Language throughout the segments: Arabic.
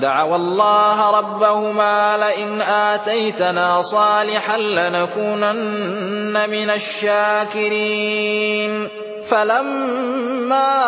دعوى الله ربهما لئن آتيتنا صالحا لنكونن من الشاكرين. فلما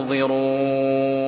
ينظرون.